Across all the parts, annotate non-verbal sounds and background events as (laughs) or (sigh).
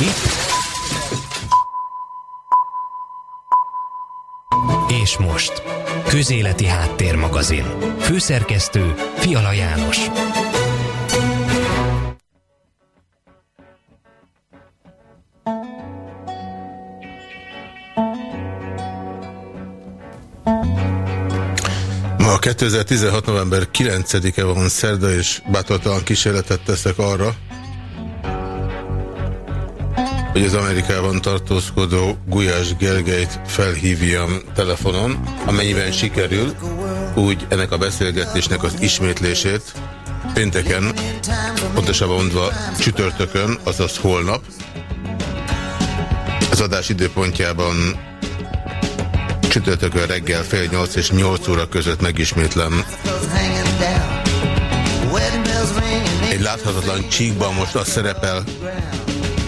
Itt. És most. Közéleti Háttérmagazin. Főszerkesztő Fiala János. Ma 2016. november 9-e van szerda, és bátortalan kísérletet teszek arra, hogy az Amerikában tartózkodó Gulyás Gergelyt felhívjam telefonon, amennyiben sikerül, úgy ennek a beszélgetésnek az ismétlését pénteken, pontosabban mondva csütörtökön, azaz holnap, az adás időpontjában csütörtökön reggel fél nyolc és nyolc óra között megismétlem. Egy láthatatlan csíkban most az szerepel,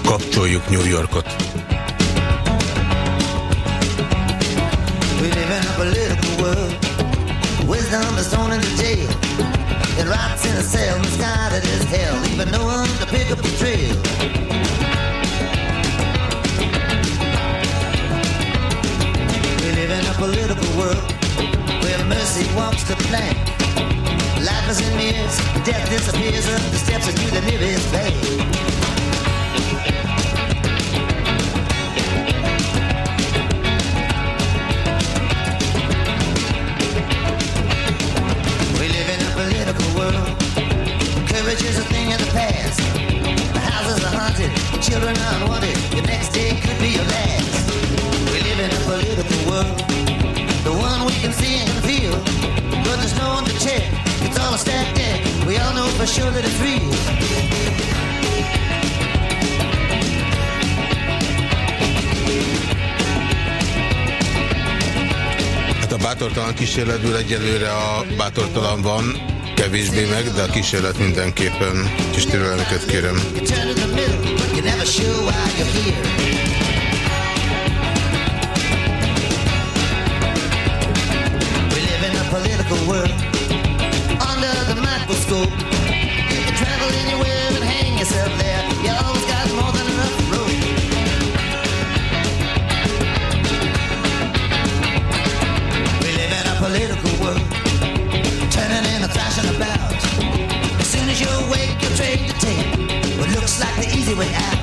kapcsoljuk New Yorkot. We live in a political world. Wisdom is thrown jail. It rots in a cell, misguided as hell, leaving no one to pick up the trail. We live in a political world where mercy walks the plank. Life is in mirrors, death disappears up the steps into the nearest. Hát a bátortalan kísérletből egyelőre a bátortalan van, kevésbé meg, de a kísérlet mindenképpen kis türelmüket kérem. political world under the microscope. About. As soon as you awake, you'll trade the take what looks like the easy way out.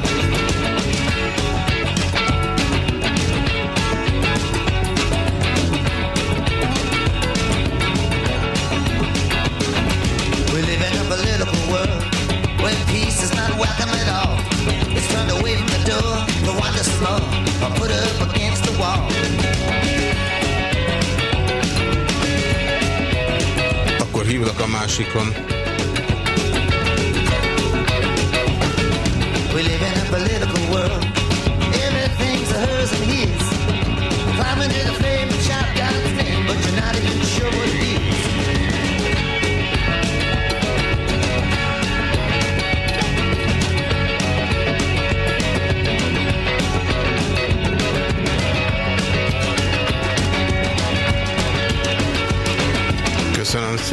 A másikon.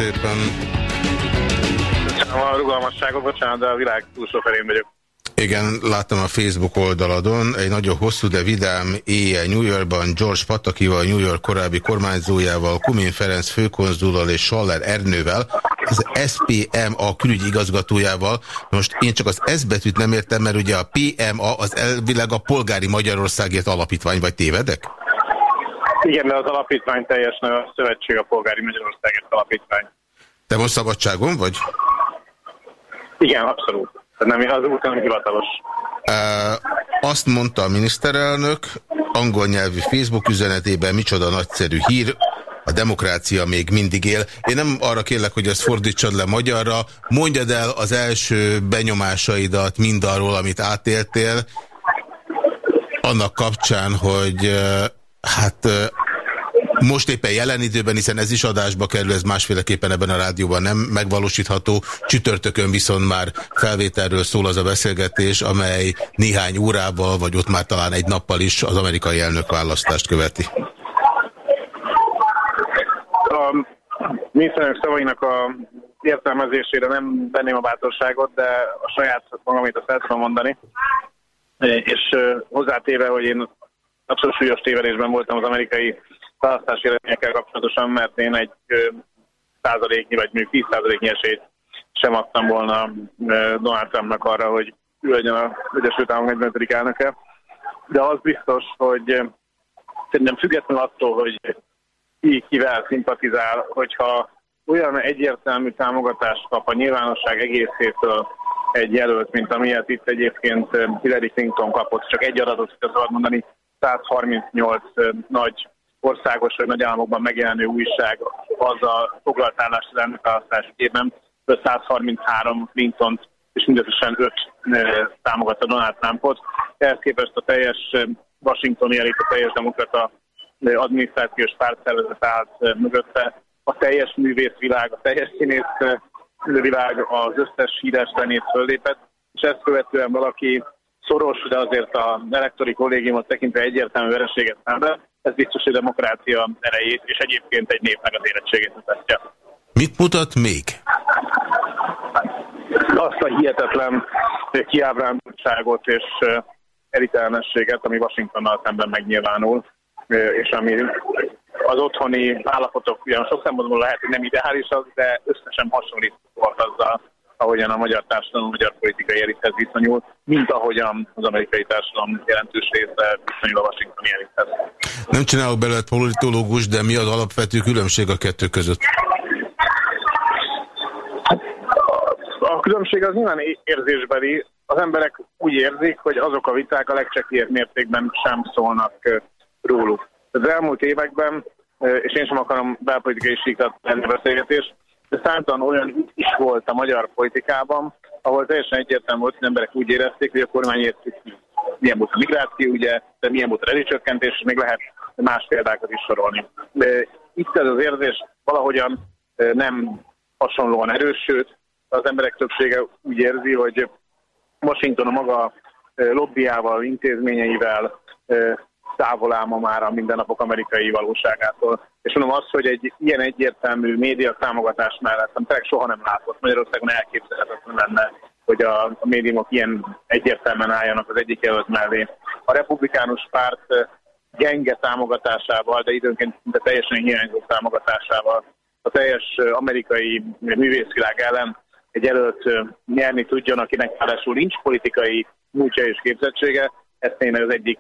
Szépen. A rugalmasságot, bocsánat, de a világ túlsó felén vagyok. Igen, láttam a Facebook oldaladon egy nagyon hosszú, de vidám éjjel New Yorkban George Patakival, New York korábbi kormányzójával, Kumin Ferenc főkonzullal és Schaller Ernővel, az SPMA külügyi igazgatójával. Most én csak az S betűt nem értem, mert ugye a PMA az elvileg a Polgári Magyarországért Alapítvány, vagy tévedek? Igen, de az alapítvány teljes neve a Szövetség a Polgári Magyarországért Alapítvány. Te most szabadságon vagy? Igen, abszolút. Nem az úton hivatalos. Uh, azt mondta a miniszterelnök angol nyelvű Facebook üzenetében, micsoda nagyszerű hír, a demokrácia még mindig él. Én nem arra kérlek, hogy ezt fordítsad le magyarra, mondjad el az első benyomásaidat mindarról, amit átéltél, annak kapcsán, hogy Hát most éppen jelen időben, hiszen ez is adásba kerül, ez másféleképpen ebben a rádióban nem megvalósítható. Csütörtökön viszont már felvételről szól az a beszélgetés, amely néhány órával, vagy ott már talán egy nappal is az amerikai elnök választást követi. A miniszterelnök szavainak a értelmezésére nem venném a bátorságot, de a saját magamét azt el tudom mondani. és hozzátéve, hogy én abszolút súlyos tévedésben voltam az amerikai választási eredményekkel kapcsolatosan, mert én egy százaléknyi, vagy mondjuk 10 százaléknyi esélyt sem adtam volna Donald Trumpnak arra, hogy ő legyen az Egyesült Államok 45. elnöke. De az biztos, hogy szerintem függetlenül attól, hogy ki kivel szimpatizál, hogyha olyan egyértelmű támogatást kap a nyilvánosság egészétől egy jelölt, mint amilyet itt egyébként Hillary Clinton kapott, csak egy adatot szabad mondani, 138 nagy országos vagy nagy államokban megjelenő újság az a foglalt állást az ügyében, 133 clinton és mindösszesen 5 támogatta Donald Trumpot. Ehhez képest a teljes washingtoni elit, a teljes demokrata adminisztrációs pártszervezet állt mögötte. A teljes művészvilág, a teljes színész világ, az összes híres zenész föllépett, és ezt követően valaki szoros, de azért a elektori kollégiumot tekintve egyértelmű vereséget szembe, ez biztos, hogy demokrácia erejét, és egyébként egy népnek az érettségét mutatja. Mit mutat még? Azt a hihetetlen kiábrándultságot és elitelnességet, ami Washingtonnal szemben megnyilvánul, és ami az otthoni állapotok ugyan sok szempontból lehet, hogy nem ideálisak, de összesen hasonlít volt azzal, ahogyan a magyar társadalom, a magyar politikai elithez viszonyul, mint ahogyan az amerikai társadalom jelentős része viszonyul a washingtoni elithez. Nem csinálok belőle politológus, de mi az alapvető különbség a kettő között? A különbség az nyilván érzésbeli. Az emberek úgy érzik, hogy azok a viták a legcsekélyebb mértékben sem szólnak róluk. Az elmúlt években, és én sem akarom belpolitikai síkat lenni beszélgetés, de számtalan olyan is volt a magyar politikában, ahol teljesen egyértelmű volt, hogy emberek úgy érezték, hogy a kormány értik, milyen volt a migráció, ugye, de milyen volt a rezsicsökkentés, és még lehet más példákat is sorolni. De itt ez az érzés valahogyan nem hasonlóan erős, sőt, az emberek többsége úgy érzi, hogy Washington a maga lobbyával, intézményeivel távol áll már a mindennapok amerikai valóságától. És mondom azt, hogy egy ilyen egyértelmű média támogatás mellett, tényleg soha nem látott Magyarországon elképzelhetetlen lenne, hogy a, a médiumok ilyen egyértelműen álljanak az egyik jelölt mellé. A republikánus párt gyenge támogatásával, de időnként de teljesen hiányzó támogatásával a teljes amerikai művészvilág ellen egy előtt nyerni tudjon, akinek ráadásul nincs politikai múltja és képzettsége, ez tényleg az egyik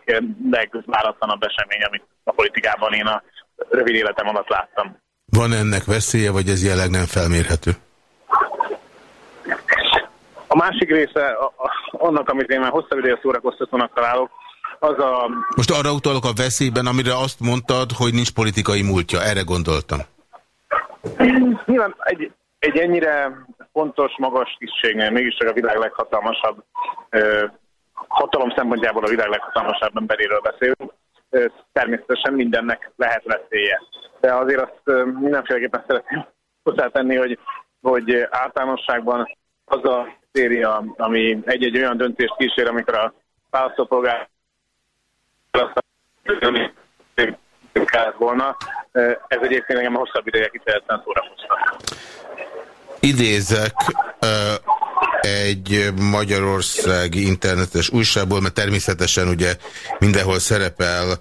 legváratlanabb esemény, amit a politikában én a rövid életem alatt láttam. Van ennek veszélye, vagy ez jelenleg nem felmérhető? A másik része annak, amit én már hosszabb ideje szórakoztatónak találok, az a... Most arra utalok a veszélyben, amire azt mondtad, hogy nincs politikai múltja. Erre gondoltam. Nyilván egy, egy ennyire fontos, magas tisztségnél mégiscsak a világ leghatalmasabb hatalom szempontjából a világ leghatalmasabb emberéről beszélünk. Természetesen mindennek lehet veszélye. De azért azt mindenféleképpen szeretném hozzátenni, hogy, hogy általánosságban az a széria, ami egy-egy olyan döntést kísér, amikor a választópolgár kellett volna. Ez egyébként engem hosszabb ideje kifejezetten szórakoztat. Idézek egy magyarországi internetes újságból, mert természetesen ugye mindenhol szerepel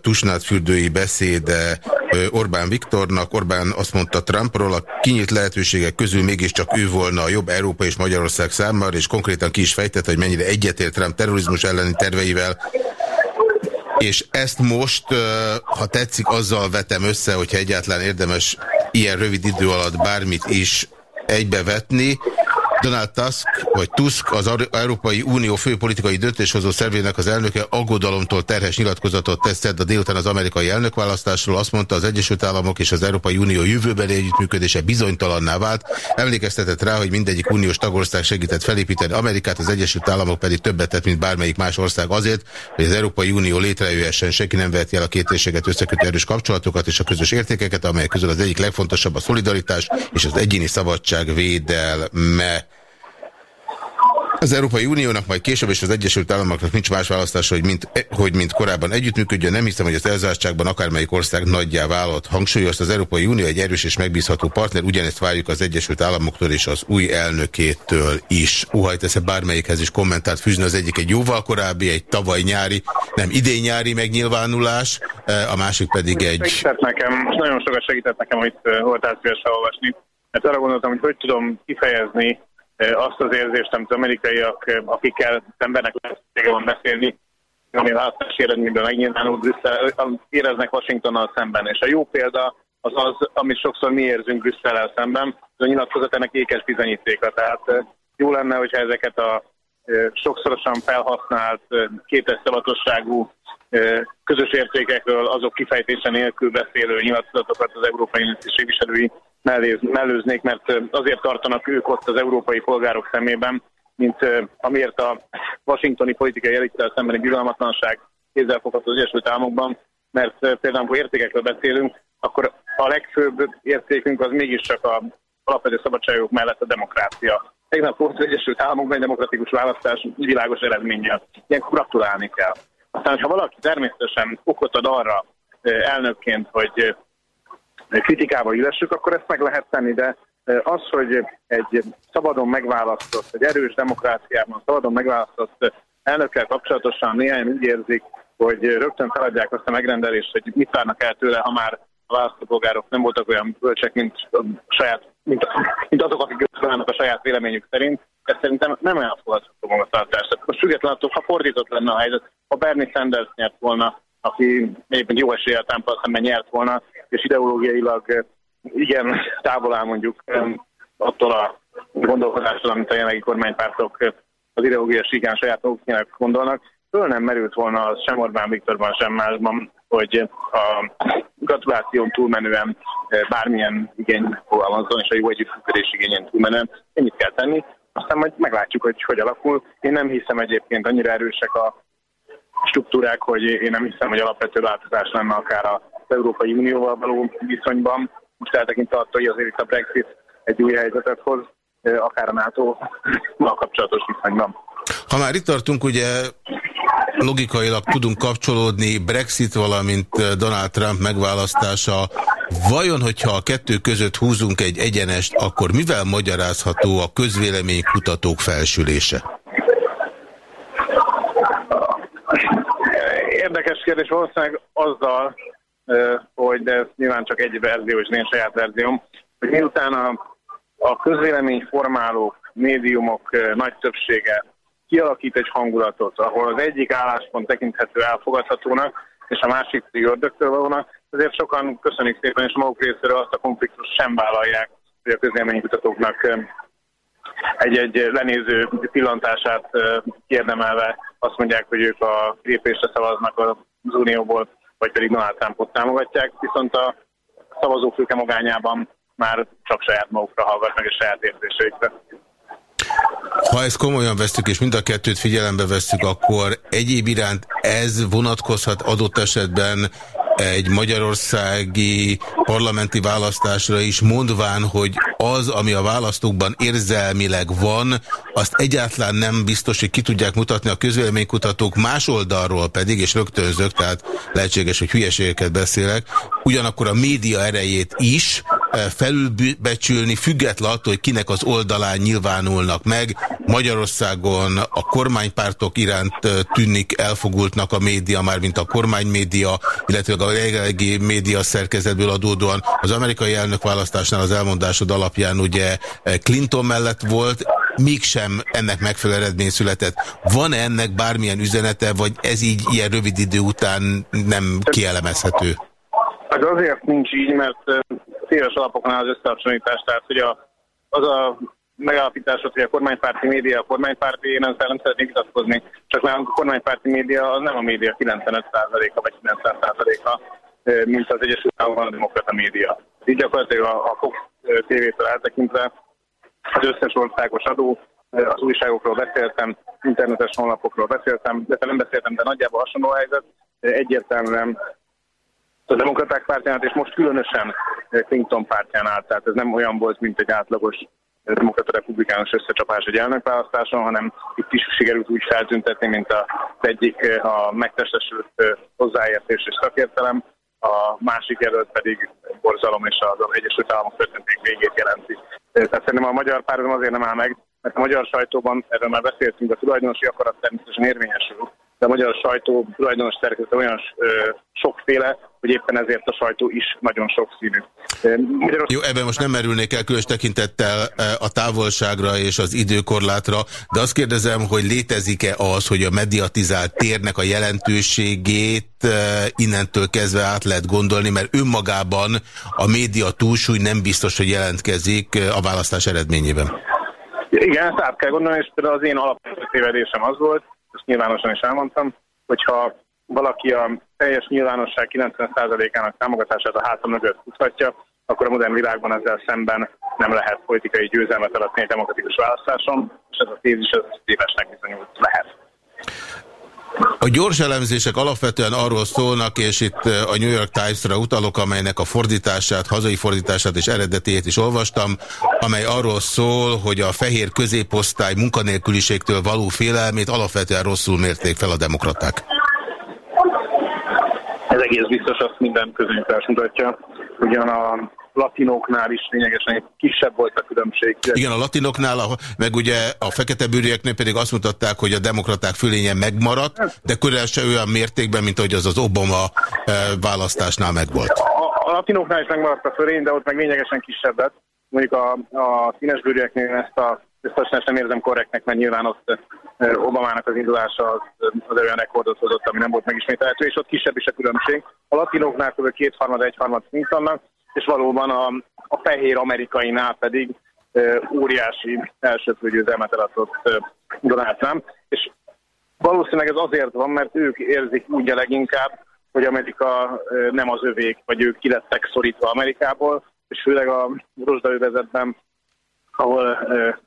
Tusnád fürdői beszéde Orbán Viktornak. Orbán azt mondta Trumpról, a kinyílt lehetőségek közül mégiscsak ő volna a jobb Európa és Magyarország számára, és konkrétan ki is fejtett, hogy mennyire egyetért Trump terrorizmus elleni terveivel. És ezt most, ha tetszik, azzal vetem össze, hogyha egyáltalán érdemes ilyen rövid idő alatt bármit is egybevetni, Donald Tusk, vagy Tusk, az Európai Unió főpolitikai döntéshozó szervének az elnöke aggodalomtól terhes nyilatkozatot teszed a délután az amerikai elnökválasztásról. Azt mondta, az Egyesült Államok és az Európai Unió jövőbeli együttműködése bizonytalanná vált. Emlékeztetett rá, hogy mindegyik uniós tagország segített felépíteni Amerikát, az Egyesült Államok pedig többet tett, mint bármelyik más ország azért, hogy az Európai Unió létrejöhessen. Senki nem veheti el a két térséget összekötő erős kapcsolatokat és a közös értékeket, amelyek közül az egyik legfontosabb a szolidaritás és az egyéni szabadság védelme. Az Európai Uniónak majd később és az Egyesült Államoknak nincs más választása, hogy mint, hogy mint korábban együttműködjön. Nem hiszem, hogy az elzártságban akármelyik ország nagyjá vállalt. Hangsúlyozta az Európai Unió egy erős és megbízható partner, ugyanezt várjuk az Egyesült Államoktól és az új elnökétől is. Uhajt esze bármelyikhez is kommentárt fűzni, az egyik egy jóval korábbi, egy tavaly nyári, nem idén nyári megnyilvánulás, eh, a másik pedig egy... Segített nekem, nagyon sokat segített nekem, amit eh, voltál szíves olvasni. Mert arra gondoltam, hogy hogy tudom kifejezni azt az érzést, amit az amerikaiak, akikkel embernek lehetősége van beszélni, ami a választási eredményben megnyilvánul Brüsszel, éreznek Washingtonnal szemben. És a jó példa az az, amit sokszor mi érzünk Brüsszellel szemben, ez a nyilatkozat ennek ékes bizonyítéka. Tehát jó lenne, hogyha ezeket a sokszorosan felhasznált, kétes szavatosságú közös értékekről azok kifejtése nélkül beszélő nyilatkozatokat az Európai Unió képviselői mellőznék, mert azért tartanak ők ott az európai polgárok szemében, mint amiért a washingtoni politikai elittel szembeni bizalmatlanság kézzelfogható az Egyesült Államokban, mert például, ha értékekről beszélünk, akkor a legfőbb értékünk az mégiscsak a alapvető szabadságok mellett a demokrácia. Tegnap volt az Egyesült Államokban egy demokratikus választás világos eredménnyel. Ilyenkor gratulálni kell. Aztán, ha valaki természetesen okot ad arra elnökként, hogy kritikával illessük, akkor ezt meg lehet tenni, de az, hogy egy szabadon megválasztott, egy erős demokráciában szabadon megválasztott elnökkel kapcsolatosan néhány úgy érzik, hogy rögtön feladják azt a megrendelést, hogy mit várnak el tőle, ha már a választópolgárok nem voltak olyan bölcsek, mint, a saját, mint, mint azok, akik összeállnak a saját véleményük szerint. Ez szerintem nem elfogadható magatartás. Most függetlenül attól, ha fordított lenne a helyzet, ha Bernie Sanders nyert volna, aki egyébként jó eséllyel Tampa szemben nyert volna, és ideológiailag eh, igen távol áll mondjuk attól a gondolkodástól, amit a jelenlegi kormánypártok eh, az ideológiai síkán saját maguknak gondolnak. Föl nem merült volna az sem Orbán Viktorban, sem másban, hogy a gratuláción túlmenően eh, bármilyen igény fogalmazzon, és a jó együttműködés igényen túlmenően ennyit kell tenni. Aztán majd meglátjuk, hogy hogy alakul. Én nem hiszem egyébként annyira erősek a struktúrák, hogy én nem hiszem, hogy alapvető változás lenne akár az Európai Unióval való viszonyban. Most eltekintve attól, hogy azért itt a Brexit egy új helyzetet hoz, akár a NATO-val kapcsolatos viszonyban. Ha már itt tartunk, ugye logikailag tudunk kapcsolódni Brexit, valamint Donald Trump megválasztása. Vajon, hogyha a kettő között húzunk egy egyenest, akkor mivel magyarázható a közvéleménykutatók felsülése? Érdekes kérdés valószínűleg azzal, hogy de ez nyilván csak egy verzió, és én saját verzióm, hogy miután a, a közvéleményformálók, médiumok nagy többsége kialakít egy hangulatot, ahol az egyik álláspont tekinthető elfogadhatónak, és a másik pedig ördögtől valónak, ezért sokan köszönik szépen, és maguk részéről azt a konfliktus sem vállalják, hogy a közvéleménykutatóknak egy-egy lenéző pillantását kérdemelve azt mondják, hogy ők a lépésre szavaznak az Unióból, vagy pedig Donald Trumpot támogatják, viszont a szavazófülke magányában már csak saját magukra hallgatnak és saját érzéseikre. Ha ezt komolyan vesztük, és mind a kettőt figyelembe vesztük, akkor egyéb iránt ez vonatkozhat adott esetben egy magyarországi parlamenti választásra is, mondván, hogy az, ami a választókban érzelmileg van, azt egyáltalán nem biztos, hogy ki tudják mutatni a közvéleménykutatók más oldalról pedig, és rögtönzök, tehát lehetséges, hogy hülyeségeket beszélek, ugyanakkor a média erejét is felülbecsülni, független attól, hogy kinek az oldalán nyilvánulnak meg. Magyarországon a kormánypártok iránt tűnik elfogultnak a média, már mint a kormánymédia, illetve a jelenlegi média szerkezetből adódóan az amerikai elnökválasztásnál az elmondásod alapján ugye Clinton mellett volt, mégsem ennek megfelelő eredmény született. Van-e ennek bármilyen üzenete, vagy ez így ilyen rövid idő után nem kielemezhető? Ez azért nincs így, mert széles alapoknál az összehasonlítás, tehát hogy a, az a megállapításod, hogy a kormánypárti média a kormánypárti, én ezzel nem szeretnék vitatkozni, csak már a kormánypárti média az nem a média 95%-a vagy 90%-a, mint az Egyesült Államokban a demokrata média. Így gyakorlatilag a, a Fox TV-től eltekintve az összes országos adó, az újságokról beszéltem, internetes honlapokról beszéltem, de nem beszéltem, de nagyjából hasonló helyzet. Egyértelműen a demokraták pártjánál, és most különösen Clinton pártjánál, tehát ez nem olyan volt, mint egy átlagos demokrata republikánus összecsapás egy elnökválasztáson, hanem itt is sikerült úgy feltüntetni, mint az egyik a megtestesült hozzáértés és szakértelem, a másik jelölt pedig borzalom és az Egyesült Államok történeték végét jelenti. Tehát szerintem a magyar párhuzam azért nem áll meg, mert a magyar sajtóban, erről már beszéltünk, a tulajdonosi akarat természetesen érvényesül, de a magyar sajtó tulajdonos szerkezete olyan sokféle, hogy éppen ezért a sajtó is nagyon sokszínű. Jó, ebben most nem merülnék el különös tekintettel a távolságra és az időkorlátra, de azt kérdezem, hogy létezik-e az, hogy a mediatizált térnek a jelentőségét innentől kezdve át lehet gondolni, mert önmagában a média túlsúly nem biztos, hogy jelentkezik a választás eredményében. Igen, ezt át kell gondolni, és például az én alapvető tévedésem az volt, ezt nyilvánosan is elmondtam, hogyha valaki a teljes nyilvánosság 90%-ának támogatását a háta mögött futhatja, akkor a modern világban ezzel szemben nem lehet politikai győzelmet aratni egy demokratikus választáson, és ez a tézis az tévesnek bizonyult lehet. A gyors elemzések alapvetően arról szólnak, és itt a New York Times-ra utalok, amelynek a fordítását, hazai fordítását és eredetiét is olvastam, amely arról szól, hogy a fehér középosztály munkanélküliségtől való félelmét alapvetően rosszul mérték fel a demokraták. Ez egész biztos, azt minden közönyítás mutatja. Ugyan a latinoknál is lényegesen kisebb volt a különbség. Igen, a latinoknál, meg ugye a fekete bőrieknél pedig azt mutatták, hogy a demokraták fölénye megmaradt, de se olyan mértékben, mint hogy az az Obama eh, választásnál megvolt. A, a latinoknál is megmaradt a fölény, de ott meg lényegesen kisebb lett. Mondjuk a, a színes bőrieknél ezt a ezt nem érzem korrektnek, mert nyilván ott eh, Obamának az indulása az, az olyan rekordot hozott, ami nem volt megismételhető, és ott kisebb is a különbség. A latinoknál kb. kétharmad, egyharmad Clintonnak, és valóban a, a fehér amerikainál pedig e, óriási elsőprő győzelmet eladott e, Trump, és valószínűleg ez azért van, mert ők érzik úgy a leginkább, hogy Amerika nem az övék, vagy ők kilettek szorítva Amerikából, és főleg a rozsdaövezetben, ahol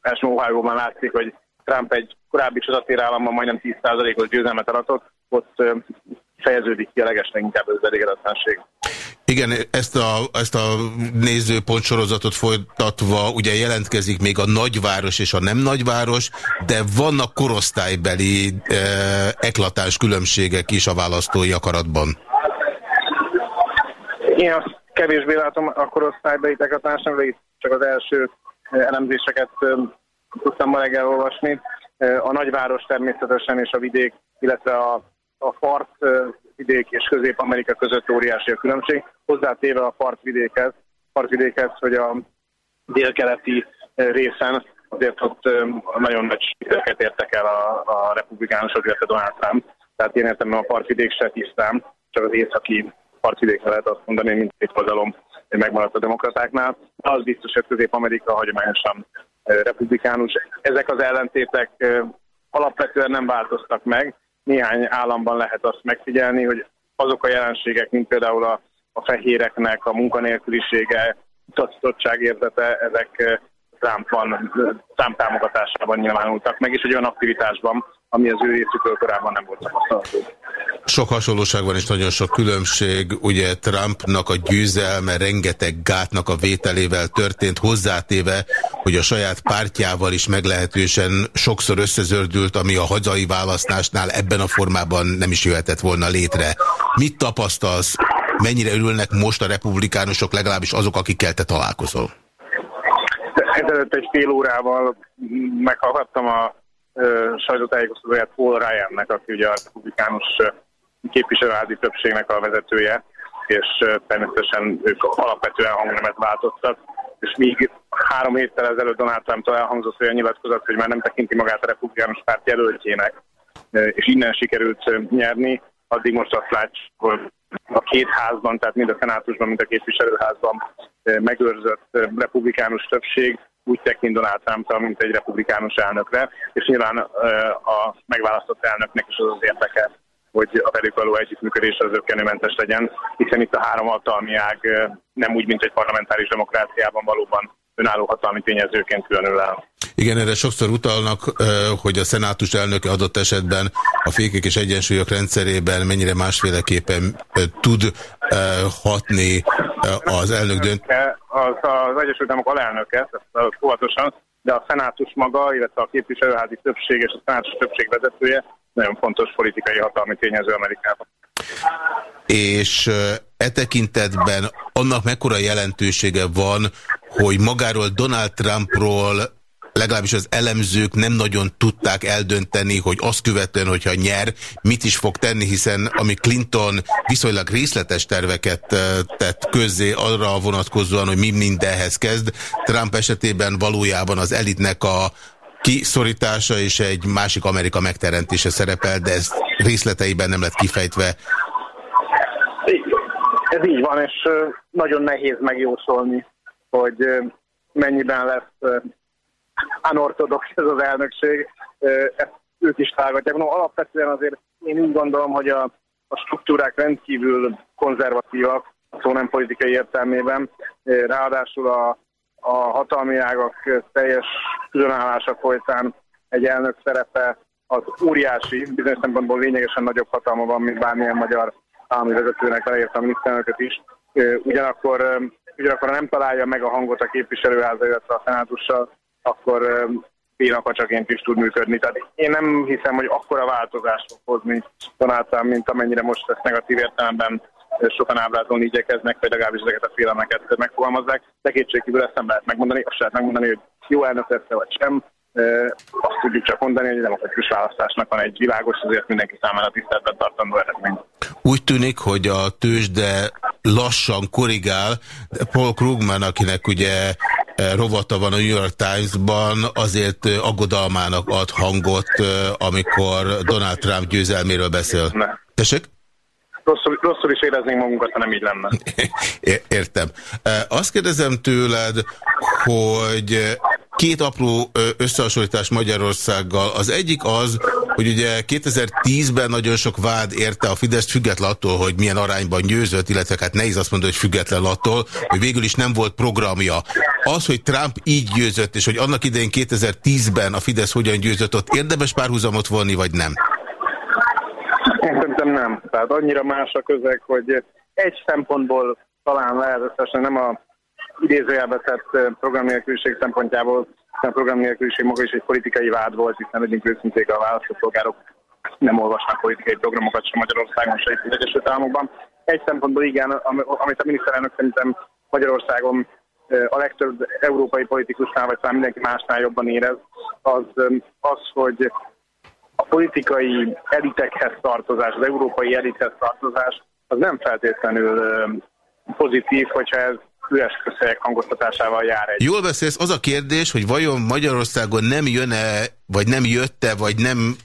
első óhágóban látszik, hogy Trump egy korábbi csatérállamban majdnem 10%-os győzelmet aratott, ott fejeződik ki a legesleginkább az elégedetlenség. Igen, ezt a, ezt a nézőpont sorozatot folytatva ugye jelentkezik még a nagyváros és a nem nagyváros, de vannak korosztálybeli eh, eklatáns különbségek is a választói akaratban. Én azt kevésbé látom a korosztálybeli eklatásnak, de itt csak az első elemzéseket tudtam ma reggel olvasni. A nagyváros természetesen és a vidék, illetve a, a part vidék és Közép-Amerika között óriási a különbség. Hozzátéve a partvidékhez, partvidékhez hogy a délkeleti részen azért ott nagyon nagy sikereket értek el a, a republikánusok, illetve Donald Trump. Tehát én értem, a partvidék se tisztám, csak az északi partvidékre lehet azt mondani, mint egy oldalom megmaradt a demokratáknál. Az biztos, hogy Közép-Amerika hagyományosan republikánus. Ezek az ellentétek alapvetően nem változtak meg, néhány államban lehet azt megfigyelni, hogy azok a jelenségek, mint például a, a fehéreknek a munkanélkülisége, utaztottság érzete, ezek eh, Trumpban, Trump támogatásában nyilvánultak meg, és egy olyan aktivitásban, ami az ő részükről korábban nem volt tapasztalható. Sok hasonlóság van és nagyon sok különbség. Ugye Trumpnak a győzelme rengeteg gátnak a vételével történt, hozzátéve, hogy a saját pártjával is meglehetősen sokszor összezördült, ami a hazai választásnál ebben a formában nem is jöhetett volna létre. Mit tapasztalsz? Mennyire örülnek most a republikánusok, legalábbis azok, akikkel te találkozol? Ezelőtt egy fél órával meghallgattam a sajtótájékoztatóját Paul Ryannek, aki ugye a republikánus képviselőházi többségnek a vezetője, és természetesen ők alapvetően hangnemet változtak, és míg három héttel ezelőtt Donald Trump elhangzott olyan nyilatkozat, hogy már nem tekinti magát a republikánus párt jelöltjének, és innen sikerült nyerni, addig most azt látjuk, hogy a két házban, tehát mind a szenátusban, mind a képviselőházban megőrzött republikánus többség úgy tekint Donald mint egy republikánus elnökre, és nyilván a megválasztott elnöknek is az az érdeke, hogy a velük való együttműködés az ökkenőmentes legyen, hiszen itt a három hatalmi ág nem úgy, mint egy parlamentáris demokráciában valóban önálló hatalmi tényezőként különül el. Igen, erre sokszor utalnak, hogy a szenátus elnöke adott esetben a fékek és egyensúlyok rendszerében mennyire másféleképpen tud hatni az elnök dönt. Az, az Egyesült Államok alelnöke, ezt óvatosan, de a szenátus maga, illetve a képviselőházi többség és a szenátus többség vezetője nagyon fontos politikai hatalmi tényező Amerikában. És e tekintetben annak mekkora jelentősége van, hogy magáról Donald Trumpról legalábbis az elemzők nem nagyon tudták eldönteni, hogy azt követően, hogyha nyer, mit is fog tenni, hiszen ami Clinton viszonylag részletes terveket tett közzé arra vonatkozóan, hogy mi mindenhez kezd, Trump esetében valójában az elitnek a kiszorítása és egy másik Amerika megteremtése szerepel, de ez részleteiben nem lett kifejtve. Ez így van, és nagyon nehéz megjósolni, hogy mennyiben lesz unortodox ez az elnökség, ezt ők is tágatják. No, alapvetően azért én úgy gondolom, hogy a, a struktúrák rendkívül konzervatívak, szó nem politikai értelmében, ráadásul a, a hatalmi ágak teljes különállása folytán egy elnök szerepe az óriási, bizonyos szempontból lényegesen nagyobb hatalma van, mint bármilyen magyar állami vezetőnek, beleérte a miniszterelnököt is. Ugyanakkor, ugyanakkor nem találja meg a hangot a képviselőháza, illetve a szenátussal, akkor bénakacsaként is tud működni. Tehát én nem hiszem, hogy akkora változást fog hozni Donald mint amennyire most ezt negatív értelemben sokan ábrázolni igyekeznek, vagy legalábbis ezeket a félelmeket megfogalmazzák, de kétségkívül ezt nem lehet megmondani, azt lehet megmondani, hogy jó elnök lesz vagy sem. Azt tudjuk csak mondani, hogy a demokratikus választásnak van egy világos, azért mindenki számára tiszteletben tartandó eredmény. Úgy tűnik, hogy a tőzsde lassan korrigál. Paul Krugman, akinek ugye rovata van a New York Times-ban, azért aggodalmának ad hangot, amikor Donald Trump győzelméről beszél. Ne. Tessék? Rosszul, rosszul is éreznénk magunkat, ha nem így lenne. (laughs) Értem. Azt kérdezem tőled, hogy két apró összehasonlítás Magyarországgal. Az egyik az, hogy ugye 2010-ben nagyon sok vád érte a Fidesz független attól, hogy milyen arányban győzött, illetve hát nehéz azt mondani, hogy független attól, hogy végül is nem volt programja. Az, hogy Trump így győzött, és hogy annak idején 2010-ben a Fidesz hogyan győzött, ott érdemes párhuzamot vonni, vagy nem? Én szerintem nem. Tehát annyira más a közeg, hogy egy szempontból talán lehet, nem a idézőjelbe tett programnélküliség szempontjából, a programnélküliség maga is egy politikai vád volt, hiszen legyünk őszinték a választópolgárok nem olvasnak politikai programokat sem Magyarországon, se az Egyesült Államokban. Egy szempontból igen, amit a miniszterelnök szerintem Magyarországon a legtöbb európai politikusnál, vagy talán mindenki másnál jobban érez, az az, hogy a politikai elitekhez tartozás, az európai elithez tartozás, az nem feltétlenül pozitív, hogyha ez üres közhelyek hangoztatásával jár egy. Jól beszélsz, az a kérdés, hogy vajon Magyarországon nem jön-e, vagy nem jötte, vagy nem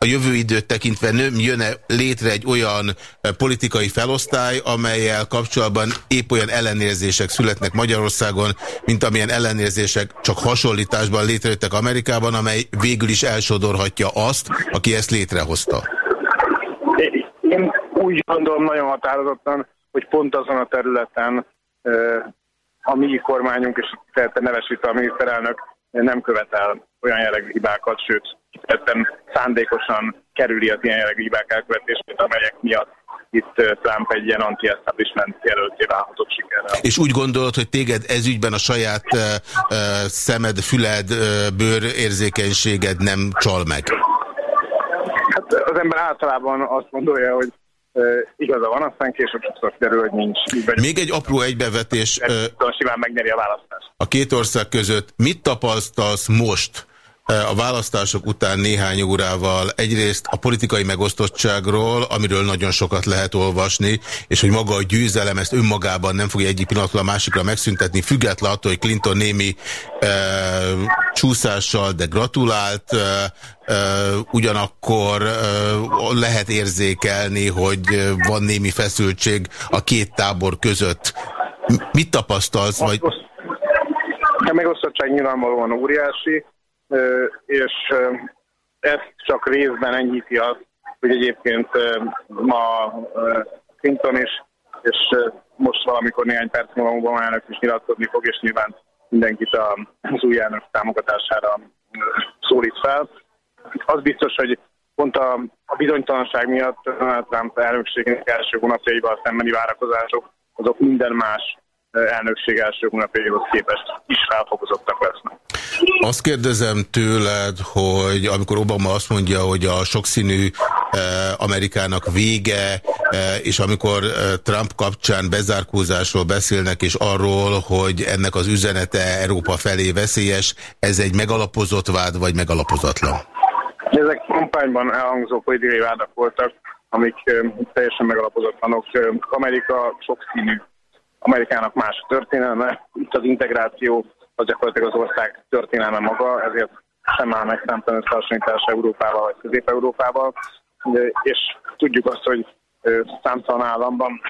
a jövő időt tekintve nem jön-e létre egy olyan eh, politikai felosztály, amelyel kapcsolatban épp olyan ellenérzések születnek Magyarországon, mint amilyen ellenérzések csak hasonlításban létrejöttek Amerikában, amely végül is elsodorhatja azt, aki ezt létrehozta. Én úgy gondolom nagyon határozottan, hogy pont azon a területen a mi kormányunk, és teljesen nevesítve a miniszterelnök nem követel olyan jellegű hibákat, sőt, teljesen szándékosan kerüli az ilyen jellegű hibák elkövetését, amelyek miatt itt Trump egy ilyen anti-establishment jelölté válhatott sikerrel. És úgy gondolod, hogy téged ezügyben a saját uh, szemed, füled, uh, bőr érzékenységed nem csal meg? Hát az ember általában azt gondolja, hogy igaza van, aztán később sokszor kiderül, hogy nincs. Még egy apró egybevetés. Uh, simán megnyeri a választást. A két ország között mit tapasztalsz most a választások után néhány órával egyrészt a politikai megosztottságról, amiről nagyon sokat lehet olvasni, és hogy maga a győzelem ezt önmagában nem fogja egyik pillanatról a másikra megszüntetni, független attól, hogy Clinton némi e, csúszással, de gratulált, ugyanakkor lehet érzékelni, hogy van némi feszültség a két tábor között. Mit tapasztalsz? Vagy... A megosztottság nyilvánvalóan óriási, és ez csak részben enyhíti azt, hogy egyébként ma Clinton is, és most valamikor néhány perc múlva Obama elnök is nyilatkozni fog, és nyilván mindenkit az új elnök támogatására szólít fel. Az biztos, hogy pont a, a bizonytalanság miatt Donald Trump elnökségének első hónapjaival szembeni várakozások, azok minden más elnökség első hónapjaihoz képest is felfokozottak lesznek. Azt kérdezem tőled, hogy amikor Obama azt mondja, hogy a sokszínű Amerikának vége, és amikor Trump kapcsán bezárkózásról beszélnek, és arról, hogy ennek az üzenete Európa felé veszélyes, ez egy megalapozott vád, vagy megalapozatlan? Ezek kampányban elhangzó politikai vádak voltak, amik teljesen megalapozatlanok. Amerika sokszínű. Amerikának más a történelme, itt az integráció az gyakorlatilag az ország történelme maga, ezért sem áll meg számtalan összehasonlítás Európával vagy Közép-Európával, és tudjuk azt, hogy számtalan államban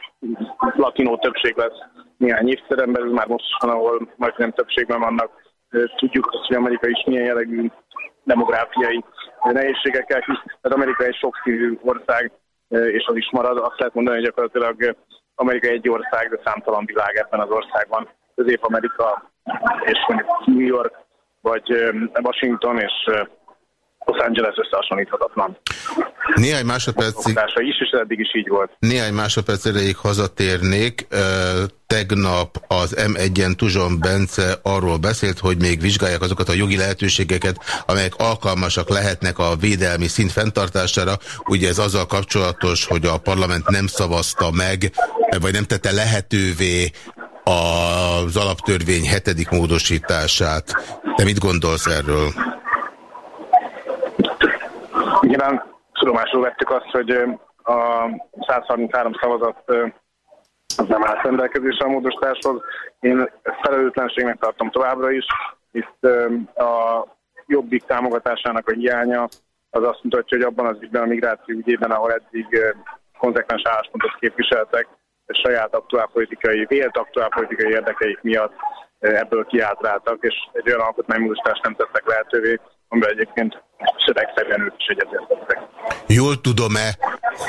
latinó többség lesz néhány évtizeden belül, már most van, ahol majdnem többségben vannak. Tudjuk azt, hogy Amerika is milyen jellegű demográfiai nehézségekkel küzd. Az Amerika egy sokszínű ország, és az is marad. Azt lehet mondani, hogy gyakorlatilag Amerika egy ország, de számtalan világ ebben az országban. Közép-Amerika és mondjuk New York, vagy Washington és Los Angeles összehasonlíthatatlan. Néhány másodpercig... is, és eddig is így volt. Néhány másodperc erejéig hazatérnék. Tegnap az M1-en Tuzson Bence arról beszélt, hogy még vizsgálják azokat a jogi lehetőségeket, amelyek alkalmasak lehetnek a védelmi szint fenntartására. Ugye ez azzal kapcsolatos, hogy a parlament nem szavazta meg, vagy nem tette lehetővé az alaptörvény hetedik módosítását. Te mit gondolsz erről? Nyilván tudomásul vettük azt, hogy a 133 szavazat az nem áll rendelkezésre a módosításhoz. Én felelőtlenségnek tartom továbbra is. Itt a jobbik támogatásának a hiánya az azt mutatja, hogy abban az ügyben a migráció ügyében, ahol eddig konzekvens álláspontot képviseltek, saját aktuálpolitikai, vélt aktuálpolitikai érdekeik miatt ebből kiátráltak, és egy olyan alkotmánymódosítást nem tettek lehetővé, amiben egyébként szövegszerűen ők is egyetértettek. Jól tudom-e,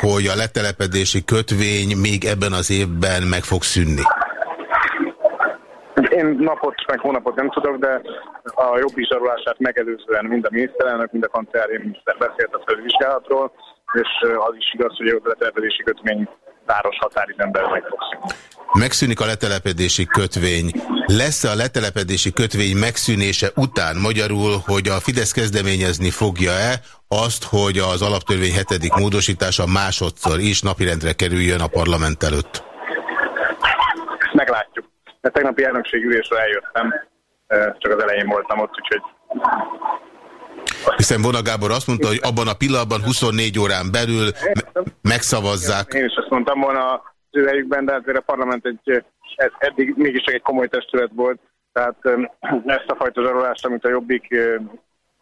hogy a letelepedési kötvény még ebben az évben meg fog szűnni? Én napot, meg hónapot nem tudok, de a jobb zsarolását megelőzően mind a miniszterelnök, mind a kancellári miniszter beszélt a felvizsgálatról, és az is igaz, hogy a letelepedési kötvény táros határidőn meg fog szűnni. Megszűnik a letelepedési kötvény. Lesz-e a letelepedési kötvény megszűnése után magyarul, hogy a Fidesz kezdeményezni fogja-e azt, hogy az alaptörvény hetedik módosítása másodszor is napirendre kerüljön a parlament előtt? Ezt meglátjuk. Mert tegnapi elnökségülésre eljöttem, csak az elején voltam ott, úgyhogy hiszen Vona Gábor azt mondta, hogy abban a pillanatban 24 órán belül megszavazzák. Én is azt mondtam volna helyükben, de azért a parlament egy, eddig mégis egy komoly testület volt. Tehát ezt a fajta zsarolást, amit a Jobbik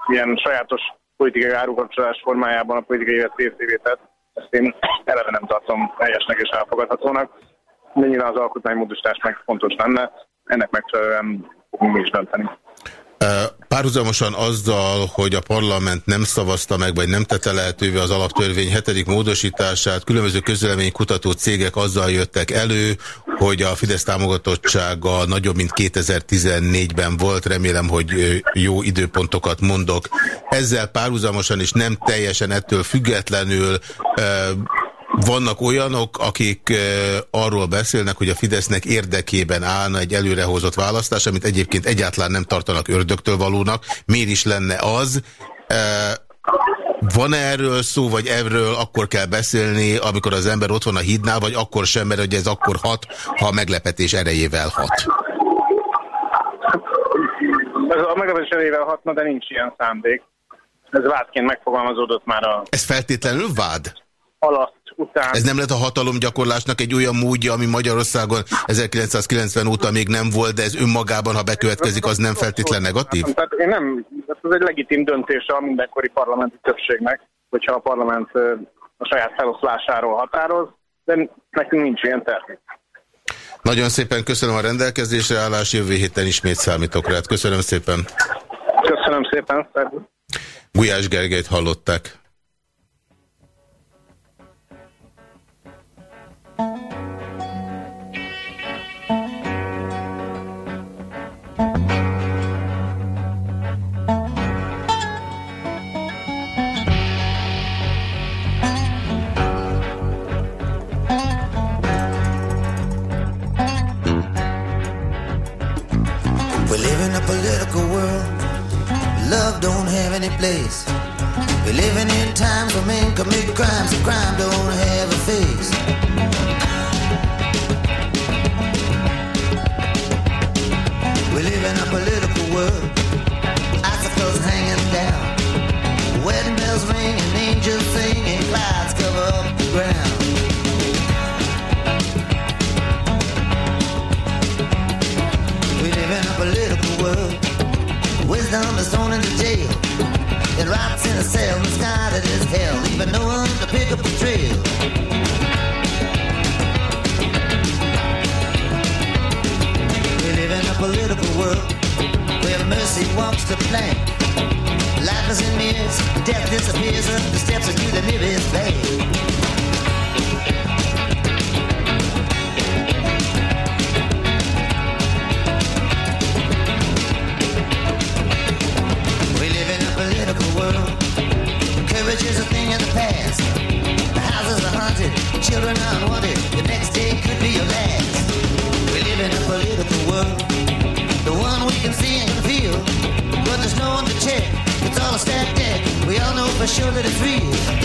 ilyen sajátos politikai árukapcsolás formájában a politikai élet részévé tett, ezt én eleve nem tartom helyesnek és elfogadhatónak. De az alkotmánymódosítás meg fontos lenne, ennek megfelelően fogunk mi is dönteni. Párhuzamosan azzal, hogy a parlament nem szavazta meg, vagy nem tette lehetővé az alaptörvény hetedik módosítását, különböző kutató cégek azzal jöttek elő, hogy a Fidesz támogatottsága nagyobb, mint 2014-ben volt, remélem, hogy jó időpontokat mondok. Ezzel párhuzamosan is nem teljesen ettől függetlenül vannak olyanok, akik arról beszélnek, hogy a Fidesznek érdekében állna egy előrehozott választás, amit egyébként egyáltalán nem tartanak ördögtől valónak. Miért is lenne az? Van -e erről szó, vagy erről akkor kell beszélni, amikor az ember ott van a hídnál, vagy akkor sem, mert ez akkor hat, ha a meglepetés erejével hat? Ez a meglepetés erejével hatna, de nincs ilyen szándék. Ez vádként megfogalmazódott már a... Ez feltétlenül vád? Alatt után... Ez nem lett a hatalomgyakorlásnak egy olyan módja, ami Magyarországon 1990 óta még nem volt, de ez önmagában, ha bekövetkezik, az nem feltétlen negatív? Tehát én nem, ez egy legitim döntése a mindenkori parlamenti többségnek, hogyha a parlament a saját feloszlásáról határoz, de nekünk nincs ilyen termék. Nagyon szépen köszönöm a rendelkezésre állás, jövő héten ismét számítok rá. Köszönöm szépen. Köszönöm szépen. Gulyás Gergelyt hallották. place. We're living in times when men commit crimes, and crime don't have a face. We live in a political world, icicles hanging down, wedding bells ringing, angels singing, clouds cover up the ground. A cell, misguided as hell, leaving no one to pick up the trail. We live in a political world where mercy walks the plank. Life is in mirrors, death disappears up the steps into the nearest bank. it is real